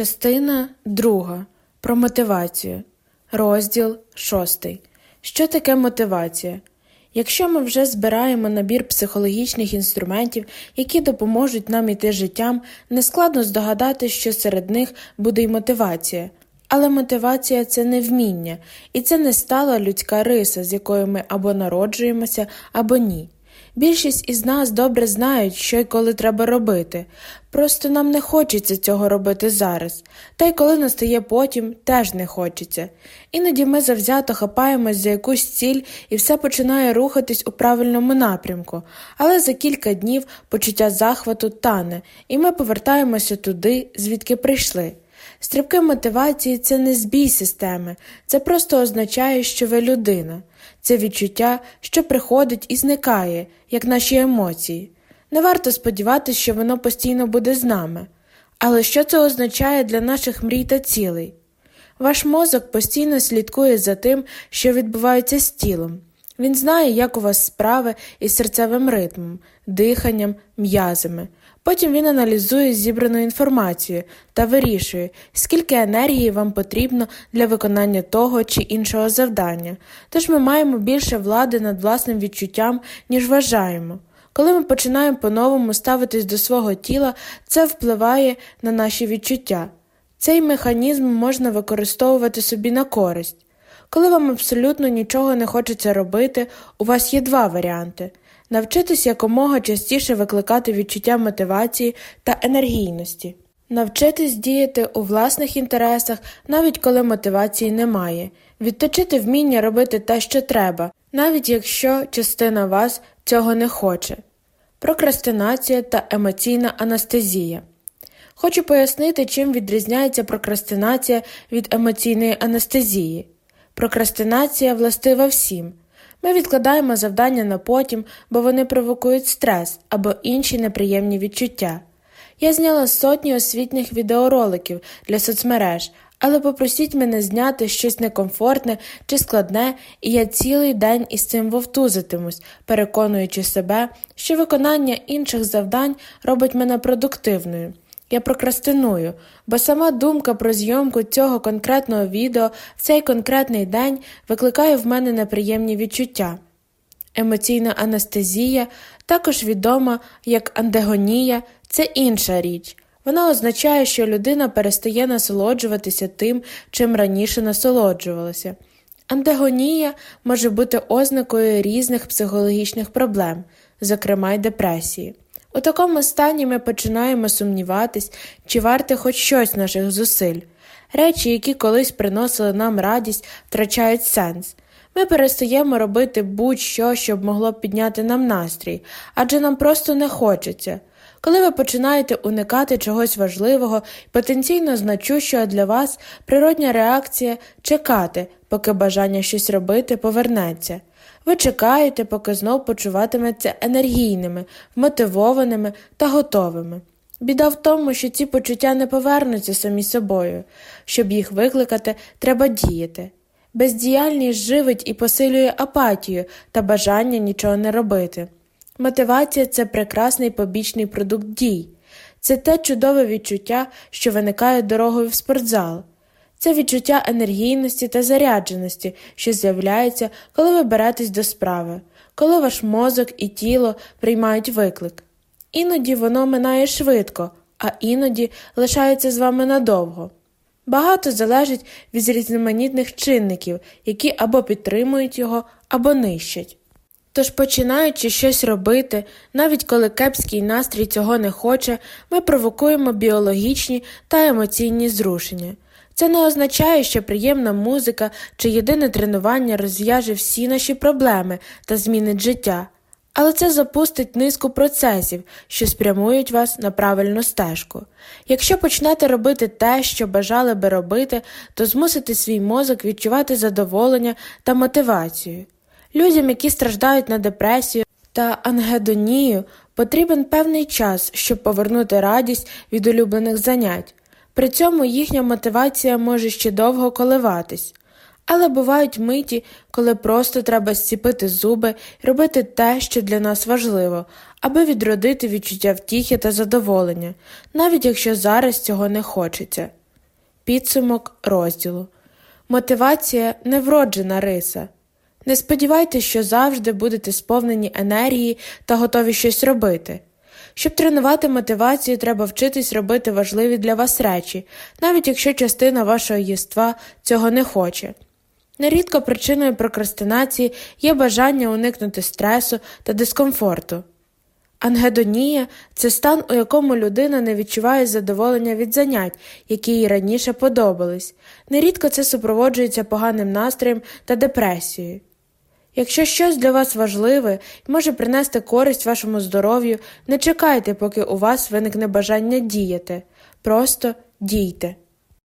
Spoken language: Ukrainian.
Частина друга про мотивацію. Розділ шостий. Що таке мотивація? Якщо ми вже збираємо набір психологічних інструментів, які допоможуть нам іти життям, нескладно здогадати, що серед них буде й мотивація. Але мотивація це не вміння, і це не стала людська риса, з якою ми або народжуємося, або ні. Більшість із нас добре знають, що й коли треба робити, просто нам не хочеться цього робити зараз, та й коли настає потім, теж не хочеться. Іноді ми завзято хапаємось за якусь ціль і все починає рухатись у правильному напрямку, але за кілька днів почуття захвату тане, і ми повертаємося туди, звідки прийшли. Стрибки мотивації це не збій системи, це просто означає, що ви людина, це відчуття, що приходить і зникає, як наші емоції. Не варто сподіватися, що воно постійно буде з нами. Але що це означає для наших мрій та цілей? Ваш мозок постійно слідкує за тим, що відбувається з тілом. Він знає, як у вас справи із серцевим ритмом, диханням, м'язами. Потім він аналізує зібрану інформацію та вирішує, скільки енергії вам потрібно для виконання того чи іншого завдання, тож ми маємо більше влади над власним відчуттям, ніж вважаємо. Коли ми починаємо по-новому ставитись до свого тіла, це впливає на наші відчуття. Цей механізм можна використовувати собі на користь. Коли вам абсолютно нічого не хочеться робити, у вас є два варіанти навчитись якомога частіше викликати відчуття мотивації та енергійності, навчитись діяти у власних інтересах, навіть коли мотивації немає, відточити вміння робити те, що треба, навіть якщо частина вас цього не хоче. Прокрастинація та емоційна анестезія. Хочу пояснити, чим відрізняється прокрастинація від емоційної анестезії. Прокрастинація властива всім. Ми відкладаємо завдання на потім, бо вони провокують стрес або інші неприємні відчуття. Я зняла сотні освітніх відеороликів для соцмереж, але попросіть мене зняти щось некомфортне чи складне, і я цілий день із цим вовтузитимусь, переконуючи себе, що виконання інших завдань робить мене продуктивною. Я прокрастиную, бо сама думка про зйомку цього конкретного відео в цей конкретний день викликає в мене неприємні відчуття. Емоційна анестезія, також відома як андегонія, це інша річ. Вона означає, що людина перестає насолоджуватися тим, чим раніше насолоджувалася. Андегонія може бути ознакою різних психологічних проблем, зокрема й депресії. У такому стані ми починаємо сумніватись, чи варте хоч щось наших зусиль. Речі, які колись приносили нам радість, втрачають сенс. Ми перестаємо робити будь-що, щоб могло підняти нам настрій, адже нам просто не хочеться. Коли ви починаєте уникати чогось важливого і потенційно значущого для вас, природня реакція чекати, поки бажання щось робити повернеться. Ви чекаєте, поки знов почуватиметься енергійними, вмотивованими та готовими. Біда в тому, що ці почуття не повернуться самі собою. Щоб їх викликати, треба діяти. Бездіяльність живить і посилює апатію та бажання нічого не робити. Мотивація це прекрасний побічний продукт дій, це те чудове відчуття, що виникає дорогою в спортзал. Це відчуття енергійності та зарядженості, що з'являється, коли ви беретесь до справи, коли ваш мозок і тіло приймають виклик. Іноді воно минає швидко, а іноді лишається з вами надовго. Багато залежить від різноманітних чинників, які або підтримують його, або нищать. Тож, починаючи щось робити, навіть коли кепський настрій цього не хоче, ми провокуємо біологічні та емоційні зрушення. Це не означає, що приємна музика чи єдине тренування розв'яже всі наші проблеми та змінить життя, але це запустить низку процесів, що спрямують вас на правильну стежку. Якщо почнете робити те, що бажали би робити, то змусите свій мозок відчувати задоволення та мотивацію. Людям, які страждають на депресію та ангедонію, потрібен певний час, щоб повернути радість від улюблених занять. При цьому їхня мотивація може ще довго коливатись. Але бувають миті, коли просто треба зціпити зуби робити те, що для нас важливо, аби відродити відчуття втіхи та задоволення, навіть якщо зараз цього не хочеться. Підсумок розділу. Мотивація невроджена риса. Не сподівайтеся, що завжди будете сповнені енергії та готові щось робити. Щоб тренувати мотивацію, треба вчитись робити важливі для вас речі, навіть якщо частина вашого єства цього не хоче. Нерідко причиною прокрастинації є бажання уникнути стресу та дискомфорту. Ангедонія це стан, у якому людина не відчуває задоволення від занять, які їй раніше подобались. Нерідко це супроводжується поганим настроєм та депресією. Якщо щось для вас важливе і може принести користь вашому здоров'ю, не чекайте, поки у вас виникне бажання діяти. Просто дійте.